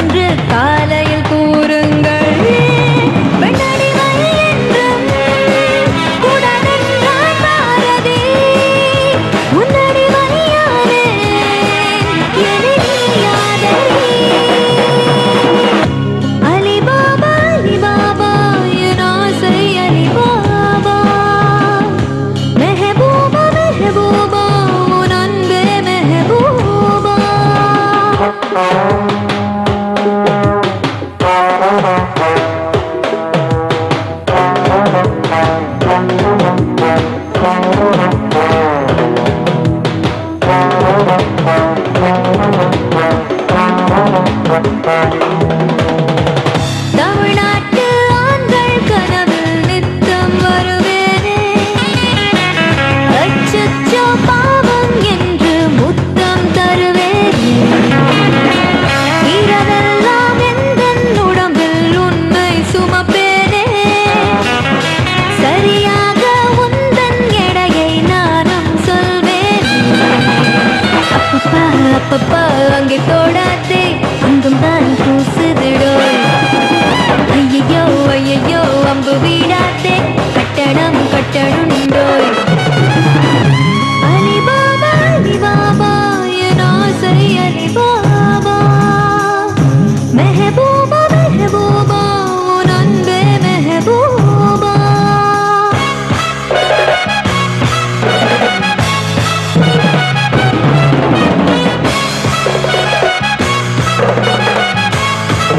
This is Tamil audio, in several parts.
என்று காலையில் கூ அங்கே தொடாதே அங்கும் தான் பூசுதிடோ ஐயோ ஐயோ அம்பு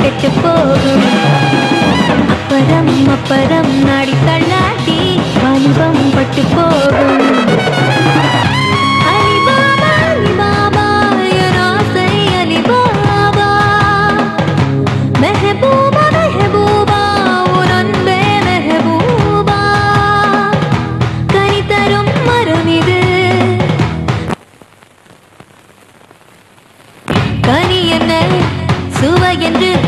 கெட்டு போகும் அப்பறம் அப்பறம் நாடித்தள் என்று